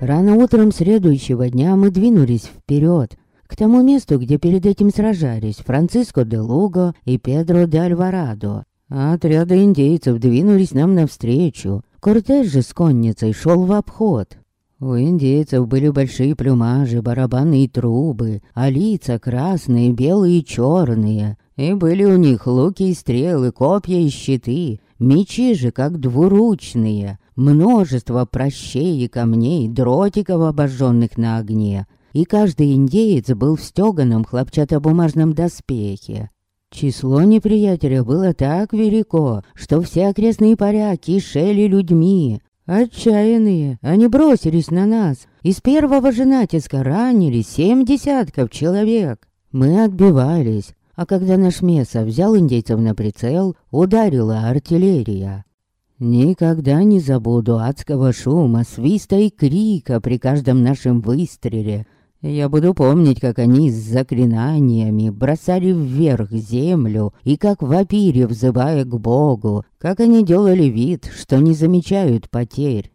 Рано утром следующего дня мы двинулись вперед, к тому месту, где перед этим сражались Франциско де Луго и Педро де Альварадо. А отряды индейцев двинулись нам навстречу. Кортеж же с конницей шел в обход. У индейцев были большие плюмажи, барабанные трубы, а лица красные, белые и черные. И были у них луки и стрелы, копья и щиты, мечи же как двуручные, множество прощей и камней, дротиков, обожженных на огне. И каждый индеец был в стеганом хлопчатобумажном доспехе. Число неприятеля было так велико, что все окрестные порядки шели людьми. Отчаянные, они бросились на нас. Из первого же натиска ранили семь десятков человек. Мы отбивались, а когда наш Меса взял индейцев на прицел, ударила артиллерия. Никогда не забуду адского шума, свиста и крика при каждом нашем выстреле. Я буду помнить, как они с заклинаниями бросали вверх землю, и как вопили, взывая к Богу, как они делали вид, что не замечают потерь.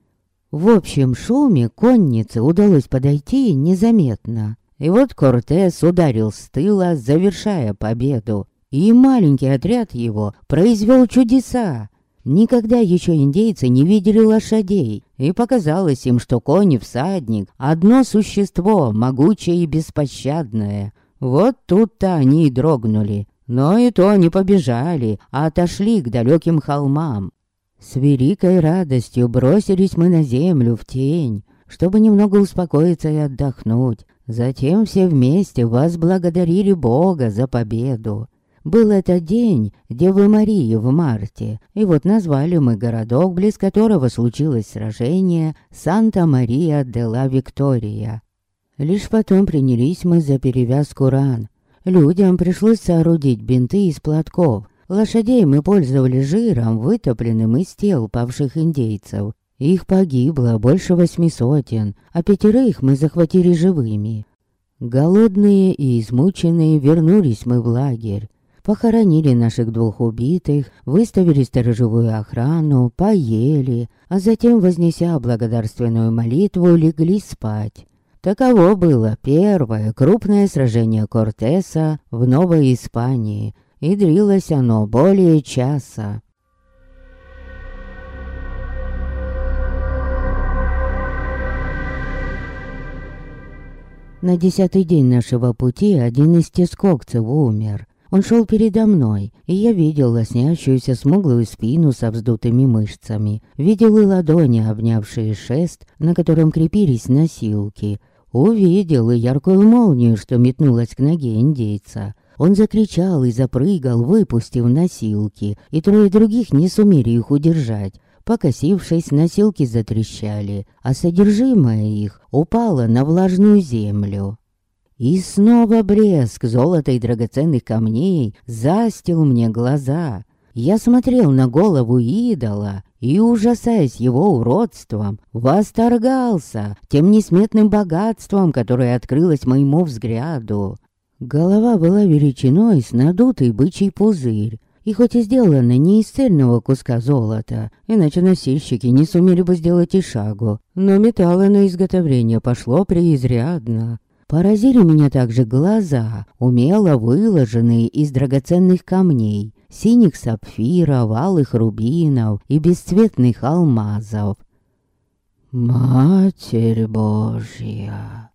В общем шуме коннице удалось подойти незаметно. И вот Кортес ударил с тыла, завершая победу. И маленький отряд его произвел чудеса. Никогда еще индейцы не видели лошадей, и показалось им, что конь и всадник — одно существо, могучее и беспощадное. Вот тут-то они и дрогнули. Но и то не побежали, а отошли к далеким холмам. С великой радостью бросились мы на землю в тень, чтобы немного успокоиться и отдохнуть. Затем все вместе возблагодарили Бога за победу. Был это день Девы Марии в марте, и вот назвали мы городок, близ которого случилось сражение Санта-Мария де ла Виктория. Лишь потом принялись мы за перевязку ран. Людям пришлось соорудить бинты из платков. Лошадей мы пользовали жиром, вытопленным из тел павших индейцев. Их погибло больше восьми сотен, а пятерых мы захватили живыми. Голодные и измученные вернулись мы в лагерь. Похоронили наших двух убитых, выставили сторожевую охрану, поели, а затем, вознеся благодарственную молитву, легли спать. Таково было первое крупное сражение Кортеса в Новой Испании, и длилось оно более часа. На десятый день нашего пути один из тескокцев умер. Он шел передо мной, и я видел лоснящуюся смуглую спину со вздутыми мышцами. Видел и ладони, обнявшие шест, на котором крепились носилки. Увидел и яркую молнию, что метнулась к ноге индейца. Он закричал и запрыгал, выпустив носилки, и трое других не сумели их удержать. Покосившись, носилки затрещали, а содержимое их упало на влажную землю. И снова блеск золота и драгоценных камней застил мне глаза. Я смотрел на голову идола и, ужасаясь его уродством, восторгался тем несметным богатством, которое открылось моему взгляду. Голова была величиной с надутый бычий пузырь, и хоть и сделана не из цельного куска золота, иначе носильщики не сумели бы сделать и шагу, но металла на изготовление пошло преизрядно. Поразили меня также глаза, умело выложенные из драгоценных камней, синих сапфиров, алых рубинов и бесцветных алмазов. «Матерь Божья!»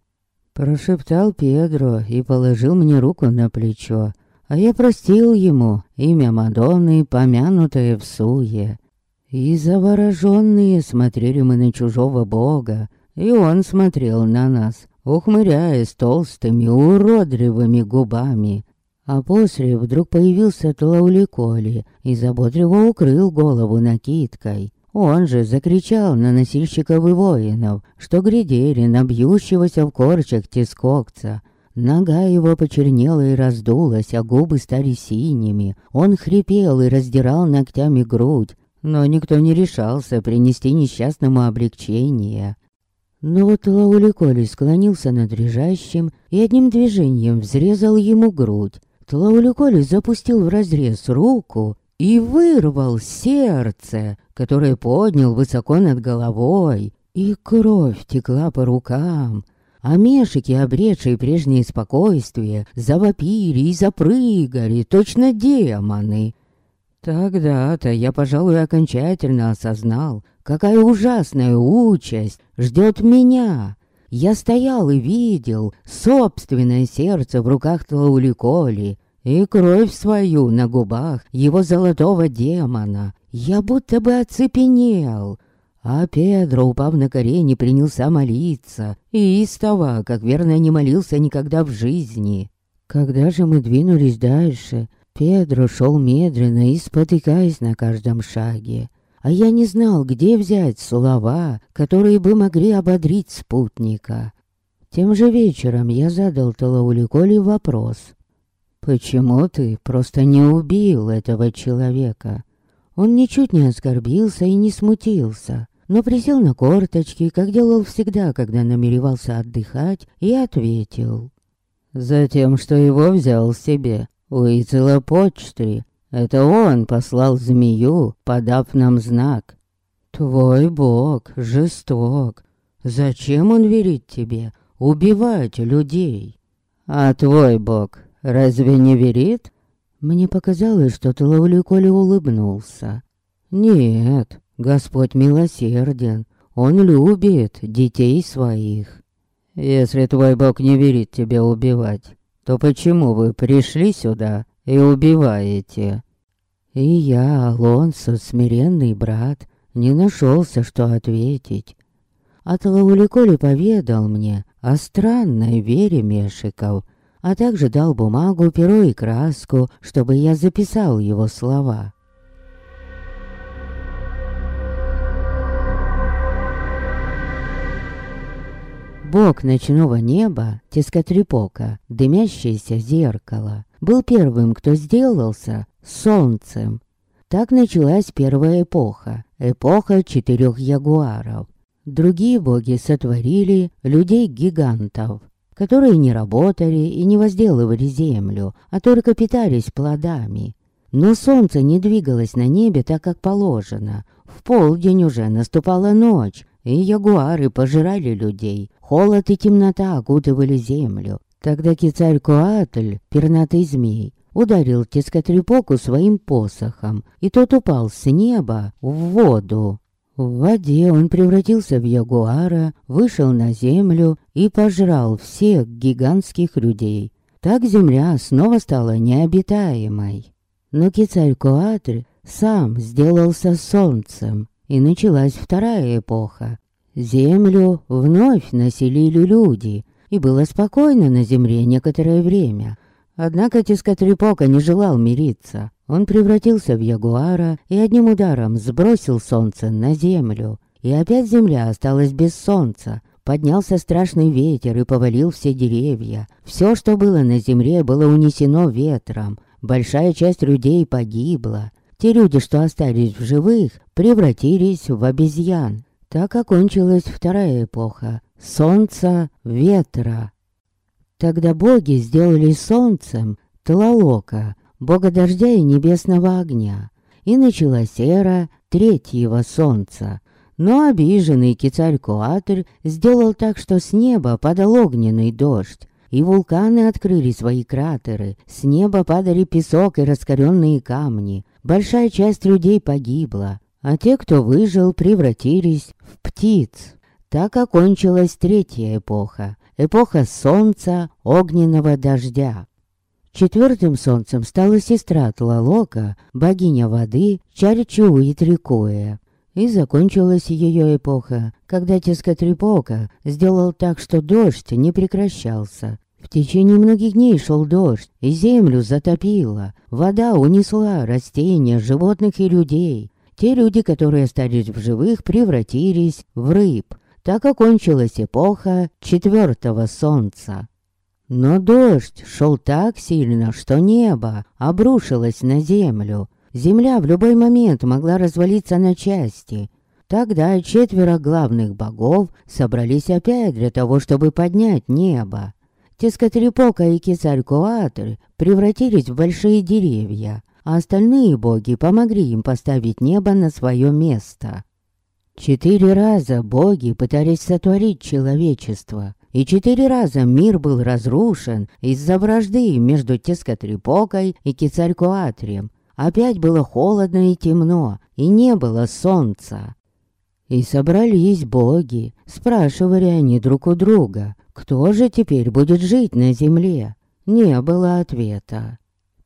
Прошептал Педро и положил мне руку на плечо, а я простил ему имя Мадонны, помянутое в суе. И завороженные смотрели мы на чужого бога, и он смотрел на нас, ухмыряясь толстыми уродливыми губами. А после вдруг появился Тлауликоли и заботливо укрыл голову накидкой. Он же закричал на носильщиков и воинов, что глядели на бьющегося в корчах тискокца. Нога его почернела и раздулась, а губы стали синими. Он хрипел и раздирал ногтями грудь, но никто не решался принести несчастному облегчение. Но вот Тлауликоли склонился над лежащим и одним движением взрезал ему грудь. Тлауликоли запустил в разрез руку и вырвал сердце, которое поднял высоко над головой. И кровь текла по рукам, а мешики, обретшие прежнее спокойствие, завопили и запрыгали, точно демоны. Тогда-то я, пожалуй, окончательно осознал, какая ужасная участь ждет меня. Я стоял и видел собственное сердце в руках Тлауликоли и кровь свою на губах его золотого демона. Я будто бы оцепенел. А Педро, упав на колени, принялся молиться. И истово, как верно, не молился никогда в жизни. Когда же мы двинулись дальше, Педро шел медленно и спотыкаясь на каждом шаге. А я не знал, где взять слова, которые бы могли ободрить спутника. Тем же вечером я задал Талауликоле вопрос. «Почему ты просто не убил этого человека?» Он ничуть не оскорбился и не смутился, но присел на корточки, как делал всегда, когда намеревался отдыхать, и ответил. «Затем, что его взял себе Уицелопочтри. Это он послал змею, подав нам знак. Твой бог жесток. Зачем он верит тебе убивать людей? А твой бог разве не верит? Мне показалось, что Тлауликоли улыбнулся. Нет, Господь милосерден. Он любит детей своих. Если твой бог не верит тебе убивать, то почему вы пришли сюда и убиваете?» И я, Алонсо, смиренный брат, не нашелся, что ответить. А Тлауликоли поведал мне о странной вере Мешиков, а также дал бумагу, перо и краску, чтобы я записал его слова. Бог ночного неба, Тискотрипока, дымящееся зеркало, был первым, кто сделался солнцем. Так началась первая эпоха, эпоха четырех ягуаров. Другие боги сотворили людей-гигантов, которые не работали и не возделывали землю, а только питались плодами. Но солнце не двигалось на небе так, как положено. В полдень уже наступала ночь, и ягуары пожирали людей. Холод и темнота окутывали землю. Тогда кицарь Коатль, пернатый змей, ударил Тискотрепоку своим посохом, и тот упал с неба в воду. В воде он превратился в ягуара, вышел на землю и пожрал всех гигантских людей. Так земля снова стала необитаемой. Но кицарь Коатль сам сделался солнцем, и началась вторая эпоха. Землю вновь населили люди, и было спокойно на земле некоторое время. Однако Тискотрепока не желал мириться. Он превратился в ягуара и одним ударом сбросил солнце на землю. И опять земля осталась без солнца. Поднялся страшный ветер и повалил все деревья. Все, что было на земле, было унесено ветром. Большая часть людей погибла. Те люди, что остались в живых, превратились в обезьян. Так окончилась вторая эпоха — солнца ветра. Тогда боги сделали солнцем Тлалока, бога дождя и небесного огня, и началась эра третьего солнца. Но обиженный Кицалькуатль сделал так, что с неба падал огненный дождь, и вулканы открыли свои кратеры, с неба падали песок и раскаленные камни, Большая часть людей погибла, а те, кто выжил, превратились в птиц. Так окончилась третья эпоха, эпоха солнца, огненного дождя. Четвертым солнцем стала сестра Тлалока, богиня воды Чарчуитрикоя. И закончилась ее эпоха, когда Тескотрипока сделал так, что дождь не прекращался, в течение многих дней шел дождь, и землю затопило. Вода унесла растения, животных и людей. Те люди, которые остались в живых, превратились в рыб. Так окончилась эпоха четвертого солнца. Но дождь шел так сильно, что небо обрушилось на землю. Земля в любой момент могла развалиться на части. Тогда четверо главных богов собрались опять для того, чтобы поднять небо. Тескотрепока и Кесарькоатль превратились в большие деревья, а остальные боги помогли им поставить небо на свое место. Четыре раза боги пытались сотворить человечество, и четыре раза мир был разрушен из-за вражды между Тескотрипокой и Кицарькоатрием. Опять было холодно и темно, и не было солнца. И собрались боги, спрашивали они друг у друга, кто же теперь будет жить на земле? Не было ответа.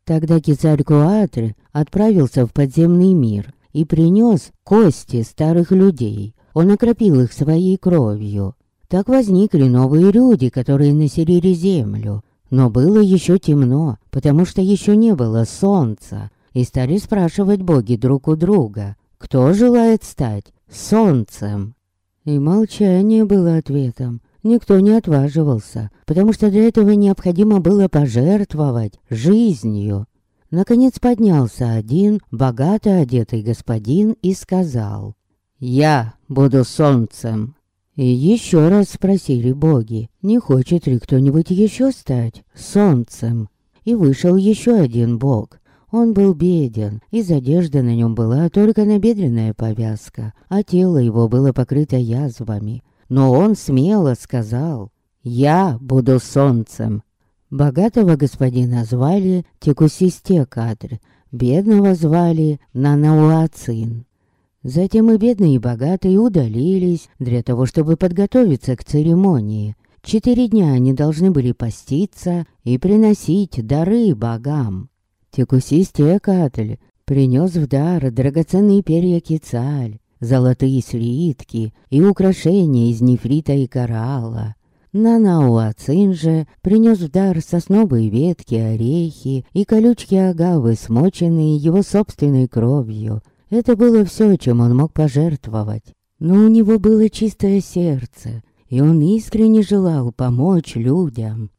Тогда Кицарькоатрь отправился в подземный мир и принес кости старых людей. Он окропил их своей кровью. Так возникли новые люди, которые населили землю. Но было еще темно, потому что еще не было солнца. И стали спрашивать боги друг у друга, кто желает стать солнцем. И молчание было ответом. Никто не отваживался, потому что для этого необходимо было пожертвовать жизнью. Наконец поднялся один, богато одетый господин, и сказал «Я буду солнцем». И еще раз спросили боги, не хочет ли кто-нибудь еще стать солнцем. И вышел еще один бог. Он был беден, из одежды на нем была только набедренная повязка, а тело его было покрыто язвами. Но он смело сказал «Я буду солнцем». Богатого господина звали Текусистекадр, бедного звали Нанауацин. Затем и бедные, и богатые удалились для того, чтобы подготовиться к церемонии. Четыре дня они должны были поститься и приносить дары богам. Текусистекатль принес в дар драгоценные перья кицаль, золотые слитки и украшения из нефрита и коралла. Нанауацин же принес в дар сосновые ветки, орехи и колючки агавы, смоченные его собственной кровью — это было все, чем он мог пожертвовать. Но у него было чистое сердце, и он искренне желал помочь людям.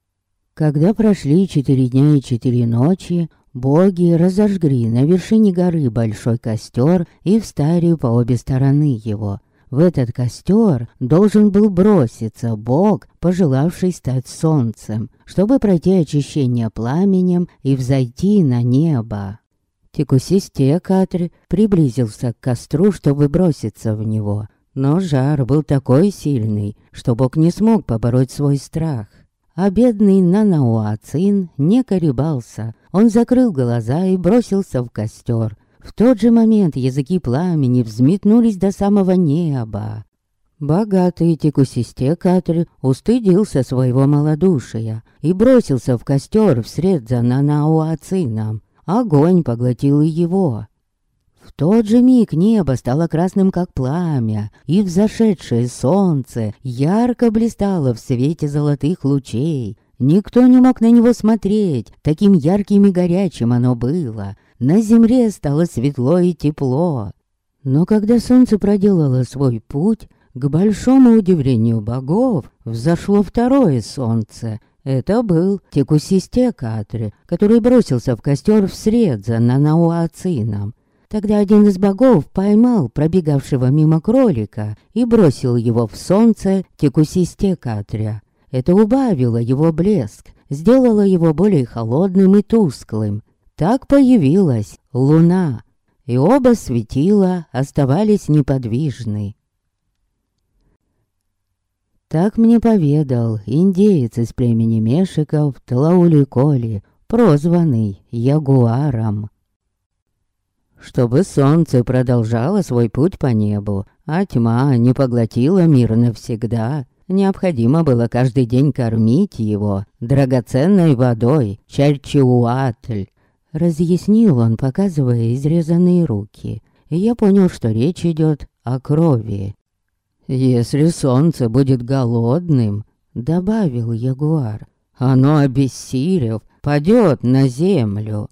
Когда прошли четыре дня и четыре ночи, боги разожгли на вершине горы большой костер и встали по обе стороны его. В этот костер должен был броситься бог, пожелавший стать солнцем, чтобы пройти очищение пламенем и взойти на небо. Текусистекатрь приблизился к костру, чтобы броситься в него. Но жар был такой сильный, что Бог не смог побороть свой страх. А бедный Нанауацин не колебался. Он закрыл глаза и бросился в костер. В тот же момент языки пламени взметнулись до самого неба. Богатый Текусистекатрь устыдился своего малодушия и бросился в костер вслед за Нанауацином огонь поглотил и его. В тот же миг небо стало красным, как пламя, и взошедшее солнце ярко блистало в свете золотых лучей. Никто не мог на него смотреть, таким ярким и горячим оно было. На земле стало светло и тепло. Но когда солнце проделало свой путь, к большому удивлению богов взошло второе солнце, это был Текусистекатри, который бросился в костер вслед за Нанауацином. Тогда один из богов поймал пробегавшего мимо кролика и бросил его в солнце Текусистекатря. Это убавило его блеск, сделало его более холодным и тусклым. Так появилась луна, и оба светила оставались неподвижны. Так мне поведал индеец из племени Мешиков Тлаули-Коли, прозванный Ягуаром. Чтобы солнце продолжало свой путь по небу, а тьма не поглотила мир навсегда, необходимо было каждый день кормить его драгоценной водой Чальчиуатль. Разъяснил он, показывая изрезанные руки, и я понял, что речь идет о крови. «Если солнце будет голодным», — добавил ягуар, — «оно, обессилев, падет на землю».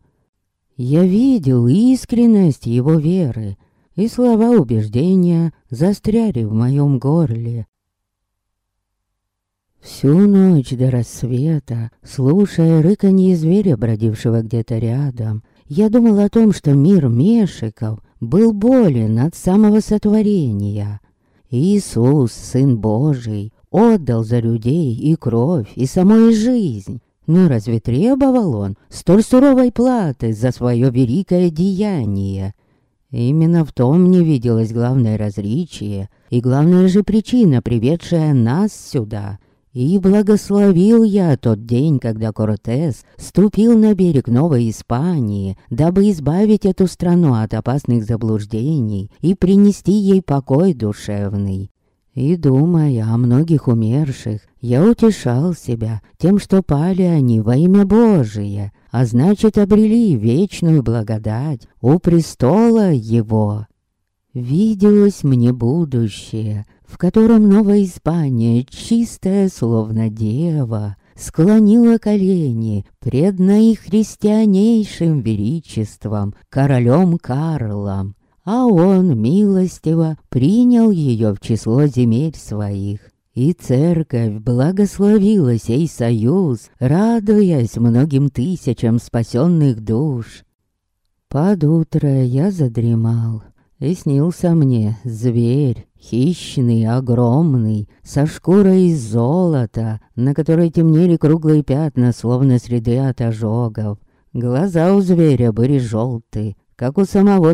Я видел искренность его веры, и слова убеждения застряли в моем горле. Всю ночь до рассвета, слушая рыканье зверя, бродившего где-то рядом, я думал о том, что мир Мешиков был болен от самого сотворения. Иисус, Сын Божий, отдал за людей и кровь, и саму жизнь. Но разве требовал он столь суровой платы за свое великое деяние? Именно в том мне виделось главное различие и главная же причина, приведшая нас сюда. И благословил я тот день, когда Кортес ступил на берег Новой Испании, дабы избавить эту страну от опасных заблуждений и принести ей покой душевный. И, думая о многих умерших, я утешал себя тем, что пали они во имя Божие, а значит обрели вечную благодать у престола Его. Виделось мне будущее, в котором Новая Испания, чистая словно дева, склонила колени пред наихристианейшим величеством, королем Карлом, а он милостиво принял ее в число земель своих. И церковь благословила сей союз, радуясь многим тысячам спасенных душ. Под утро я задремал, и снился мне зверь, хищный, огромный, со шкурой из золота, на которой темнели круглые пятна, словно среды от ожогов. Глаза у зверя были желтые, как у самого.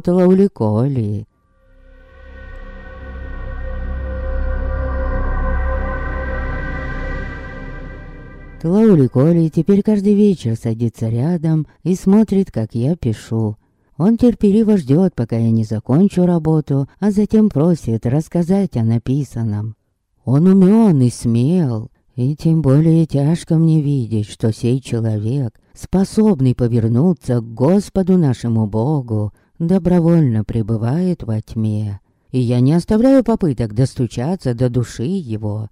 Тлауликоли теперь каждый вечер садится рядом и смотрит, как я пишу. Он терпеливо ждет, пока я не закончу работу, а затем просит рассказать о написанном. Он умен и смел, и тем более тяжко мне видеть, что сей человек, способный повернуться к Господу нашему Богу, добровольно пребывает во тьме. И я не оставляю попыток достучаться до души его.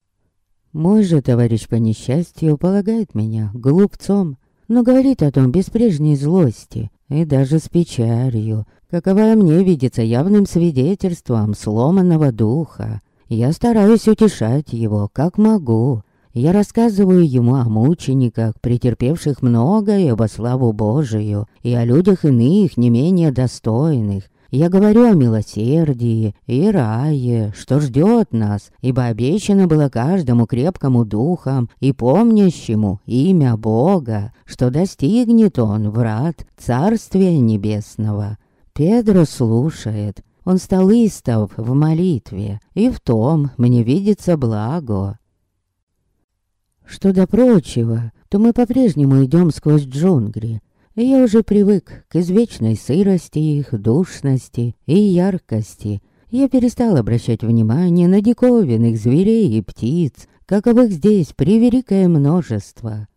Мой же товарищ по несчастью полагает меня глупцом, но говорит о том без прежней злости, и даже с печалью, каковая мне видится явным свидетельством сломанного духа. Я стараюсь утешать его, как могу. Я рассказываю ему о мучениках, претерпевших многое во славу Божию, и о людях иных, не менее достойных, я говорю о милосердии и рае, что ждет нас, ибо обещано было каждому крепкому духом и помнящему имя Бога, что достигнет он врат Царствия Небесного. Педро слушает, он стал истов в молитве, и в том мне видится благо. Что до прочего, то мы по-прежнему идем сквозь джунгли, я уже привык к извечной сырости их, душности и яркости. Я перестал обращать внимание на диковинных зверей и птиц, каковых здесь превеликое множество.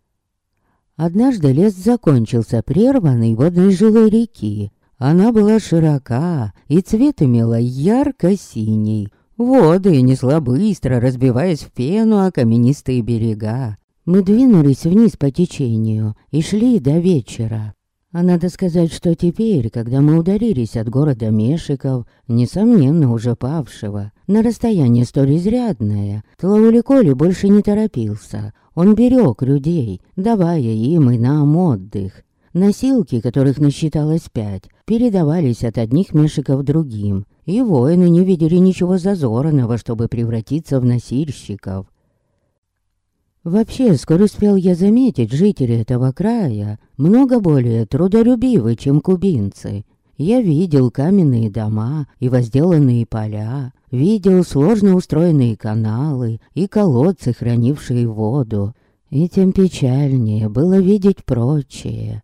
Однажды лес закончился прерванной водной жилой реки. Она была широка, и цвет имела ярко-синий. Воды несла быстро, разбиваясь в пену о каменистые берега. Мы двинулись вниз по течению и шли до вечера. А надо сказать, что теперь, когда мы ударились от города Мешиков, несомненно уже павшего, на расстояние столь изрядное, Тлауликоли больше не торопился. Он берег людей, давая им и нам отдых. Носилки, которых насчиталось пять, передавались от одних мешиков другим, и воины не видели ничего зазорного, чтобы превратиться в носильщиков. Вообще, скоро успел я заметить, жители этого края много более трудолюбивы, чем кубинцы. Я видел каменные дома и возделанные поля, видел сложно устроенные каналы и колодцы, хранившие воду. И тем печальнее было видеть прочее.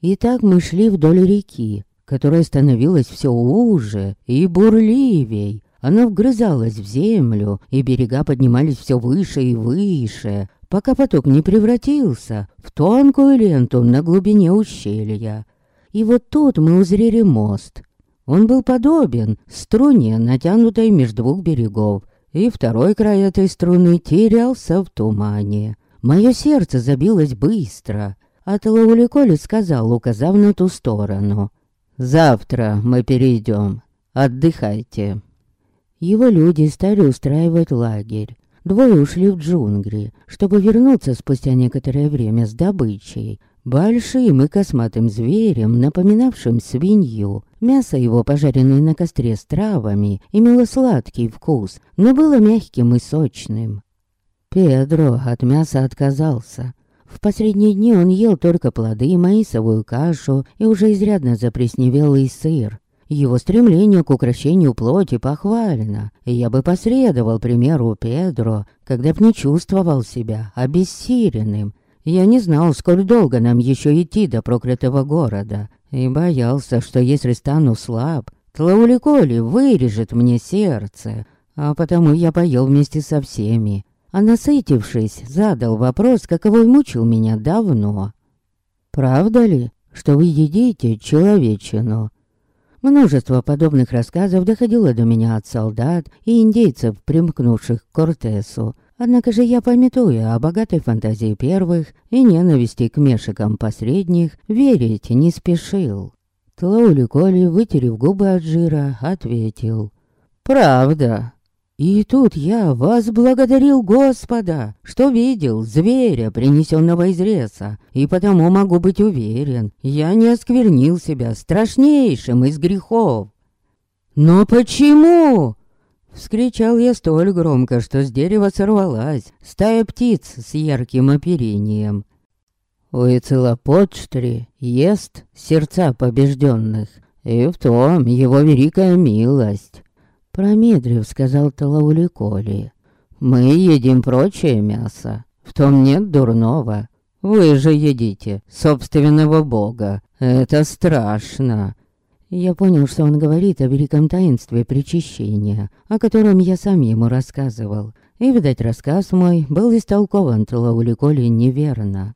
И так мы шли вдоль реки, которая становилась все уже и бурливей, она вгрызалась в землю, и берега поднимались все выше и выше, пока поток не превратился в тонкую ленту на глубине ущелья. И вот тут мы узрели мост. Он был подобен струне, натянутой между двух берегов, и второй край этой струны терялся в тумане. Мое сердце забилось быстро, а Тлауликоли сказал, указав на ту сторону. «Завтра мы перейдем. Отдыхайте». Его люди стали устраивать лагерь. Двое ушли в джунгли, чтобы вернуться спустя некоторое время с добычей. Большим и косматым зверем, напоминавшим свинью. Мясо его, пожаренное на костре с травами, имело сладкий вкус, но было мягким и сочным. Педро от мяса отказался. В последние дни он ел только плоды, маисовую кашу и уже изрядно заплесневелый сыр. Его стремление к украшению плоти похвально, и я бы последовал примеру Педро, когда б не чувствовал себя обессиленным. Я не знал, сколь долго нам еще идти до проклятого города, и боялся, что если стану слаб, Тлауликоли вырежет мне сердце, а потому я поел вместе со всеми. А насытившись, задал вопрос, каковой мучил меня давно. «Правда ли, что вы едите человечину?» Множество подобных рассказов доходило до меня от солдат и индейцев, примкнувших к Кортесу. Однако же я, пометуя о богатой фантазии первых и ненависти к мешикам посредних, верить не спешил. Тлаули Коли, вытерев губы от жира, ответил. «Правда». И тут я возблагодарил Господа, что видел зверя, принесенного из леса, и потому могу быть уверен, я не осквернил себя страшнейшим из грехов. «Но почему?» Вскричал я столь громко, что с дерева сорвалась стая птиц с ярким оперением. Уицелопочтри ест сердца побежденных, и в том его великая милость. Промедрив, сказал Талауликоли. Мы едим прочее мясо, в том нет дурного. Вы же едите собственного бога, это страшно. Я понял, что он говорит о великом таинстве причащения, о котором я сам ему рассказывал. И, видать, рассказ мой был истолкован Талауликоли неверно.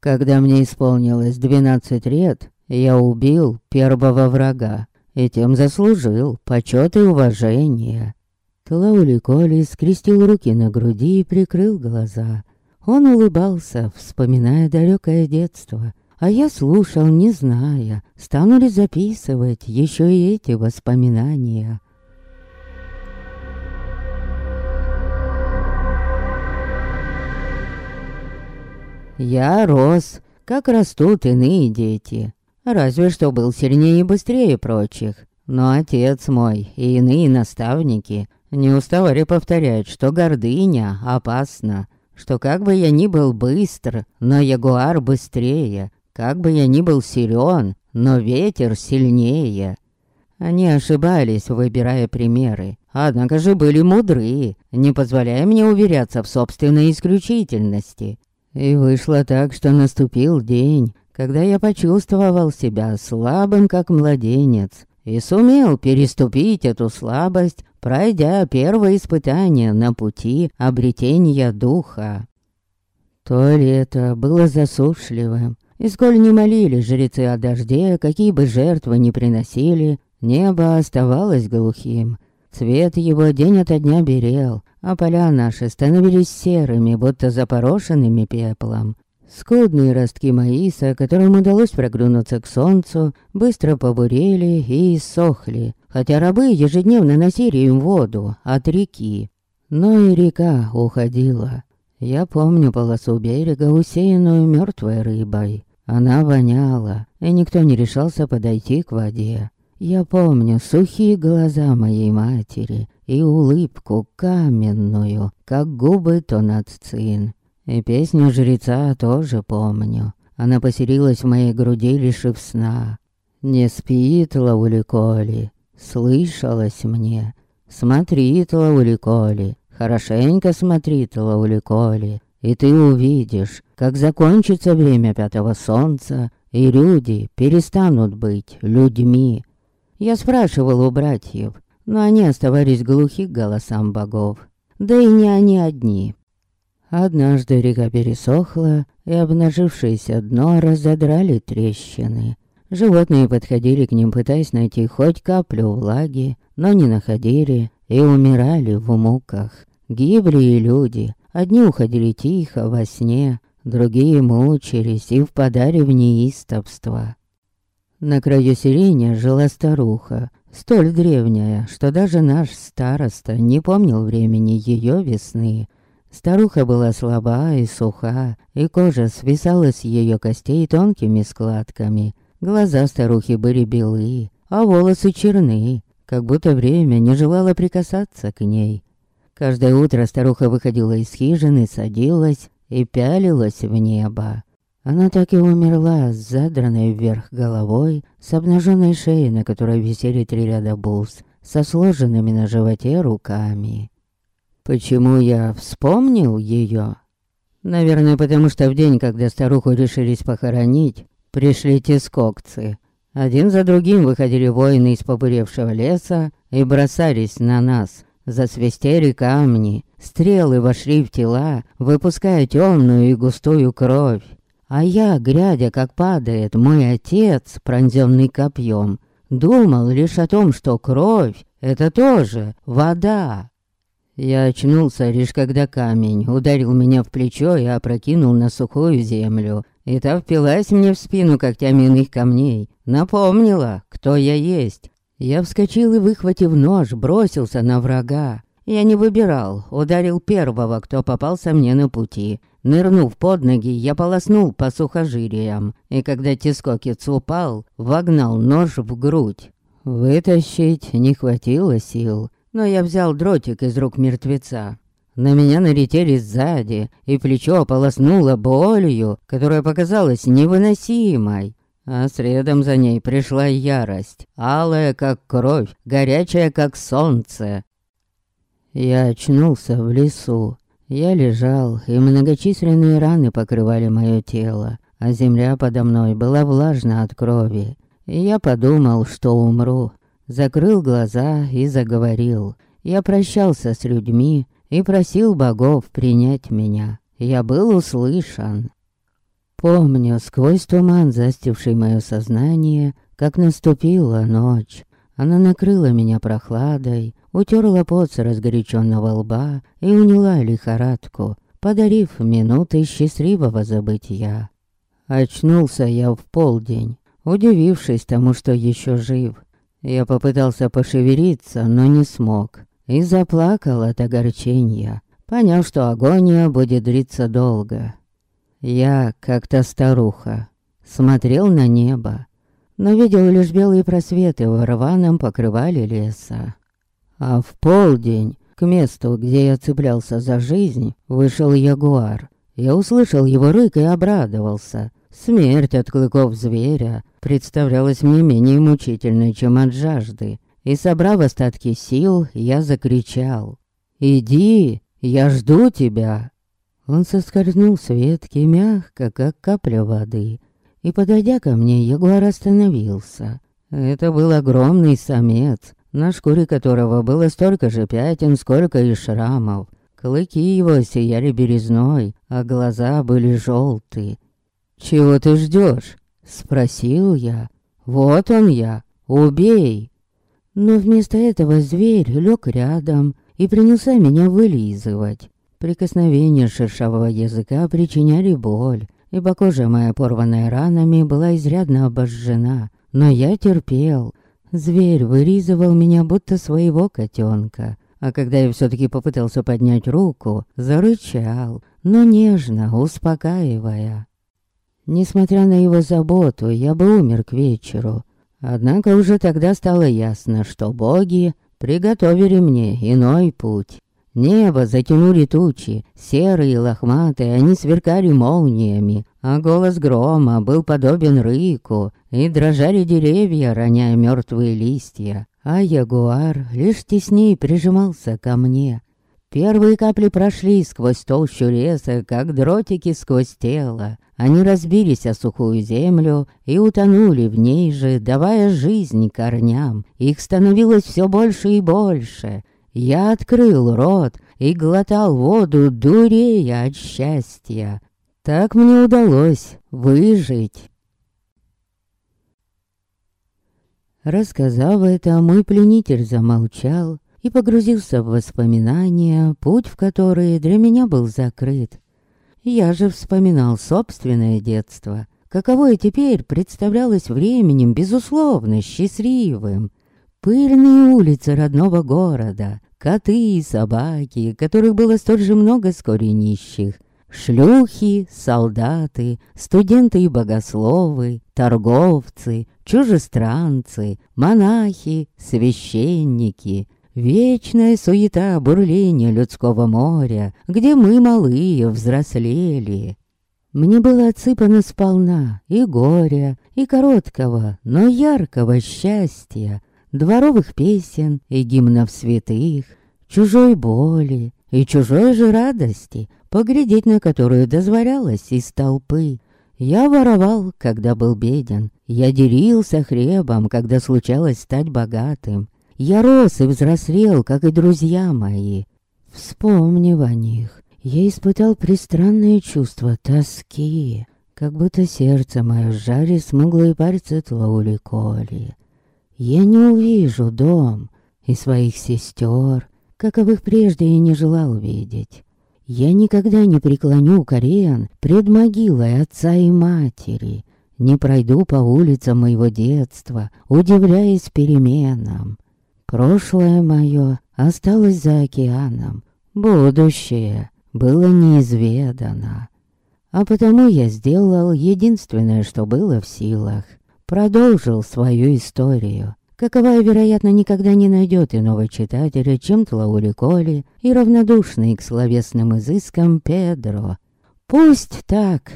Когда мне исполнилось двенадцать лет, я убил первого врага и тем заслужил почет и уважение. Тлаули Коли скрестил руки на груди и прикрыл глаза. Он улыбался, вспоминая далекое детство, а я слушал, не зная, стану ли записывать еще и эти воспоминания. Я рос, как растут иные дети. Разве что был сильнее и быстрее прочих. Но отец мой и иные наставники не уставали повторять, что гордыня опасна, что как бы я ни был быстр, но ягуар быстрее, как бы я ни был силен, но ветер сильнее. Они ошибались, выбирая примеры, однако же были мудры, не позволяя мне уверяться в собственной исключительности. И вышло так, что наступил день, когда я почувствовал себя слабым, как младенец, и сумел переступить эту слабость, пройдя первое испытание на пути обретения духа. То лето было засушливым, и сколь не молили жрецы о дожде, какие бы жертвы ни приносили, небо оставалось глухим. Цвет его день ото дня берел, а поля наши становились серыми, будто запорошенными пеплом. Скудные ростки маиса, которым удалось проглянуться к солнцу, быстро побурели и иссохли, хотя рабы ежедневно носили им воду от реки. Но и река уходила. Я помню полосу берега, усеянную мертвой рыбой. Она воняла, и никто не решался подойти к воде. Я помню сухие глаза моей матери и улыбку каменную, как губы Тонатцин. И песню жреца тоже помню. Она поселилась в моей груди, лишив сна. Не спит Лауликоли, слышалось мне. Смотри, Лауликоли, хорошенько смотри, Лауликоли, и ты увидишь, как закончится время пятого солнца, и люди перестанут быть людьми. Я спрашивал у братьев, но они оставались глухи к голосам богов. Да и не они одни. Однажды река пересохла, и обнажившееся дно разодрали трещины. Животные подходили к ним, пытаясь найти хоть каплю влаги, но не находили и умирали в муках. Гибли и люди. Одни уходили тихо, во сне, другие мучились и впадали в неистовство. На краю сирени жила старуха, столь древняя, что даже наш староста не помнил времени ее весны. Старуха была слаба и суха, и кожа свисала с ее костей тонкими складками. Глаза старухи были белые, а волосы черны, как будто время не желало прикасаться к ней. Каждое утро старуха выходила из хижины, садилась и пялилась в небо. Она так и умерла с задранной вверх головой, с обнаженной шеей, на которой висели три ряда бус, со сложенными на животе руками. Почему я вспомнил ее? Наверное, потому что в день, когда старуху решились похоронить, пришли тискокцы. Один за другим выходили воины из побуревшего леса и бросались на нас. Засвистели камни, стрелы вошли в тела, выпуская темную и густую кровь. А я, глядя, как падает мой отец, пронзенный копьем, думал лишь о том, что кровь — это тоже вода. Я очнулся лишь когда камень ударил меня в плечо и опрокинул на сухую землю. И та впилась мне в спину когтями иных камней. Напомнила, кто я есть. Я вскочил и, выхватив нож, бросился на врага. Я не выбирал, ударил первого, кто попался мне на пути. Нырнув под ноги, я полоснул по сухожилиям, и когда тискокец упал, вогнал нож в грудь. Вытащить не хватило сил, но я взял дротик из рук мертвеца. На меня налетели сзади, и плечо полоснуло болью, которая показалась невыносимой. А следом за ней пришла ярость, алая как кровь, горячая как солнце. Я очнулся в лесу. Я лежал, и многочисленные раны покрывали мое тело, а земля подо мной была влажна от крови. И я подумал, что умру. Закрыл глаза и заговорил. Я прощался с людьми и просил богов принять меня. Я был услышан. Помню, сквозь туман, застивший мое сознание, как наступила ночь. Она накрыла меня прохладой, утерла пот с разгоряченного лба и уняла лихорадку, подарив минуты счастливого забытия. Очнулся я в полдень, удивившись тому, что еще жив. Я попытался пошевелиться, но не смог, и заплакал от огорчения, поняв, что агония будет длиться долго. Я, как то старуха, смотрел на небо, но видел лишь белые просветы в рваном покрывале леса. А в полдень, к месту, где я цеплялся за жизнь, вышел ягуар. Я услышал его рык и обрадовался. Смерть от клыков зверя представлялась мне менее мучительной, чем от жажды. И, собрав остатки сил, я закричал. «Иди, я жду тебя!» Он соскользнул с ветки мягко, как капля воды, и, подойдя ко мне, ягуар остановился. Это был огромный самец, на шкуре которого было столько же пятен, сколько и шрамов. Клыки его сияли березной, а глаза были желтые. «Чего ты ждешь? Спросил я. «Вот он я, убей!» Но вместо этого зверь лег рядом и принялся меня вылизывать. Прикосновения шершавого языка причиняли боль, ибо кожа моя, порванная ранами, была изрядно обожжена. Но я терпел, Зверь вырезывал меня будто своего котенка, а когда я все-таки попытался поднять руку, зарычал, но нежно, успокаивая. Несмотря на его заботу, я бы умер к вечеру. Однако уже тогда стало ясно, что боги приготовили мне иной путь. Небо затянули тучи, серые и лохматые, они сверкали молниями, а голос грома был подобен рыку, и дрожали деревья, роняя мертвые листья, а ягуар лишь тесней прижимался ко мне. Первые капли прошли сквозь толщу леса, как дротики сквозь тело. Они разбились о сухую землю и утонули в ней же, давая жизнь корням. Их становилось все больше и больше. Я открыл рот и глотал воду, дурея от счастья. Так мне удалось выжить. Рассказав это, мой пленитель замолчал и погрузился в воспоминания, путь в которые для меня был закрыт. Я же вспоминал собственное детство, каковое теперь представлялось временем, безусловно, счастливым. Пыльные улицы родного города, коты и собаки, которых было столь же много скорее нищих, шлюхи, солдаты, студенты и богословы, торговцы, чужестранцы, монахи, священники. Вечная суета бурления людского моря, где мы малые взрослели. Мне было отсыпано сполна и горя, и короткого, но яркого счастья, дворовых песен и гимнов святых, чужой боли и чужой же радости, поглядеть на которую дозволялось из толпы. Я воровал, когда был беден, я делился хлебом, когда случалось стать богатым. Я рос и взрослел, как и друзья мои. Вспомнив о них, я испытал пристранное чувство тоски, как будто сердце мое сжали смуглые пальцы Тлаули Коли. Я не увижу дом и своих сестер, каковых прежде я не желал видеть. Я никогда не преклоню колен пред могилой отца и матери, не пройду по улицам моего детства, удивляясь переменам. Прошлое мое осталось за океаном, будущее было неизведано. А потому я сделал единственное, что было в силах. Продолжил свою историю, каковая, вероятно, никогда не найдет иного читателя, чем Тлаули Коли и равнодушный к словесным изыскам Педро. Пусть так.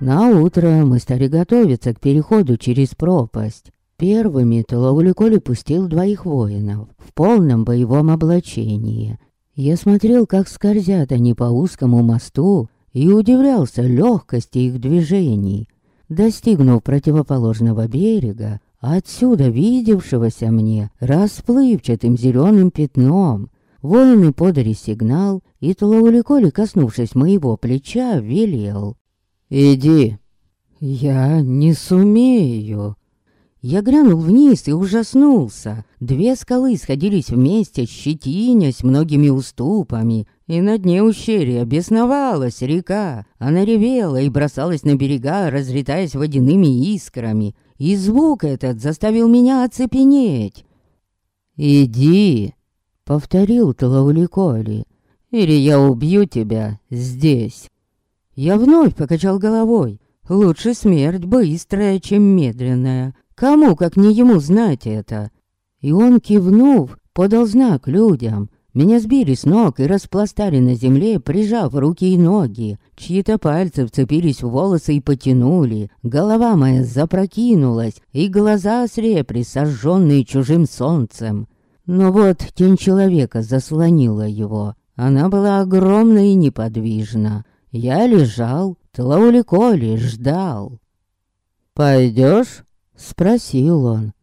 На утро мы стали готовиться к переходу через пропасть. Первыми Талауликоли пустил двоих воинов в полном боевом облачении. Я смотрел, как скользят они по узкому мосту, и удивлялся легкости их движений. Достигнув противоположного берега, отсюда видевшегося мне расплывчатым зеленым пятном, воины подали сигнал, и Талауликоли, коснувшись моего плеча, велел. «Иди». «Я не сумею». Я глянул вниз и ужаснулся. Две скалы сходились вместе, щетинясь многими уступами, и на дне ущелья бесновалась река. Она ревела и бросалась на берега, разлетаясь водяными искрами. И звук этот заставил меня оцепенеть. «Иди», — повторил Тлауликоли, — «или я убью тебя здесь». Я вновь покачал головой. Лучше смерть быстрая, чем медленная. Кому, как не ему, знать это? И он, кивнув, подал знак людям. Меня сбили с ног и распластали на земле, прижав руки и ноги. Чьи-то пальцы вцепились в волосы и потянули. Голова моя запрокинулась, и глаза ослепли, сожженные чужим солнцем. Но вот тень человека заслонила его. Она была огромна и неподвижна. Я лежал, Тлаули-Коли ждал. «Пойдешь?» — спросил он.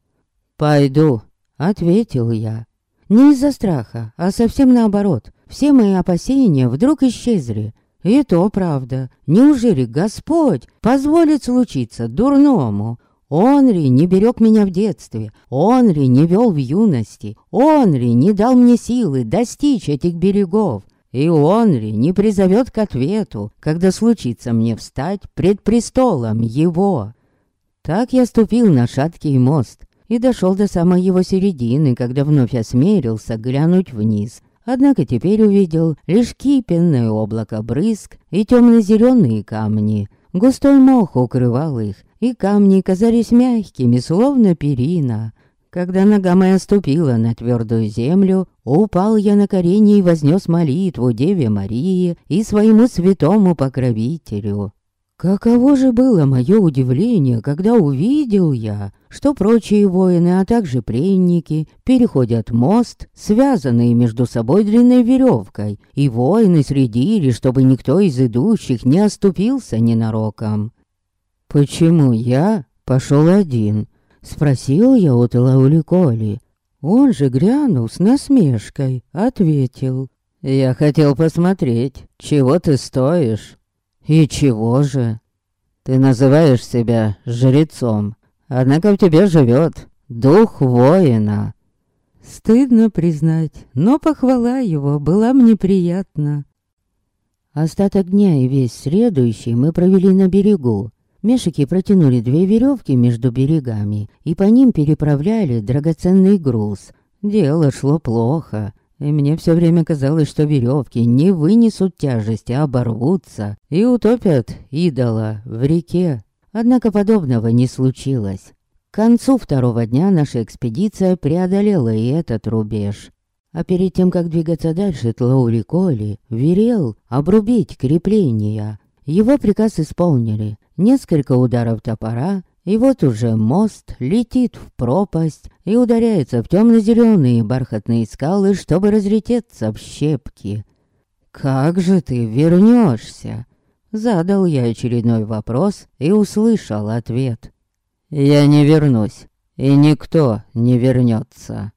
«Пойду», — ответил я. Не из-за страха, а совсем наоборот. Все мои опасения вдруг исчезли. И то правда. Неужели Господь позволит случиться дурному? Он ли не берег меня в детстве? Он ли не вел в юности? Он ли не дал мне силы достичь этих берегов? И он ли не призовет к ответу, когда случится мне встать пред престолом его? Так я ступил на шаткий мост и дошел до самой его середины, когда вновь осмелился глянуть вниз. Однако теперь увидел лишь кипенное облако брызг и темно-зеленые камни. Густой мох укрывал их, и камни казались мягкими, словно перина. Когда нога моя ступила на твердую землю, упал я на корень и вознес молитву Деве Марии и своему святому покровителю. Каково же было мое удивление, когда увидел я, что прочие воины, а также пленники, переходят мост, связанные между собой длинной веревкой, и воины следили, чтобы никто из идущих не оступился ненароком. Почему я пошел один? Спросил я у Талаули Коли. Он же, глянул с насмешкой, ответил. «Я хотел посмотреть, чего ты стоишь?» «И чего же?» «Ты называешь себя жрецом, однако в тебе живет дух воина». Стыдно признать, но похвала его была мне приятна. Остаток дня и весь следующий мы провели на берегу, Мешики протянули две веревки между берегами и по ним переправляли драгоценный груз. Дело шло плохо, и мне все время казалось, что веревки не вынесут тяжести, а оборвутся и утопят идола в реке. Однако подобного не случилось. К концу второго дня наша экспедиция преодолела и этот рубеж. А перед тем, как двигаться дальше, Тлоули Коли верил обрубить крепления. Его приказ исполнили. Несколько ударов топора, и вот уже мост летит в пропасть и ударяется в темно-зеленые бархатные скалы, чтобы разлететься в щепки. «Как же ты вернешься?» Задал я очередной вопрос и услышал ответ. «Я не вернусь, и никто не вернется».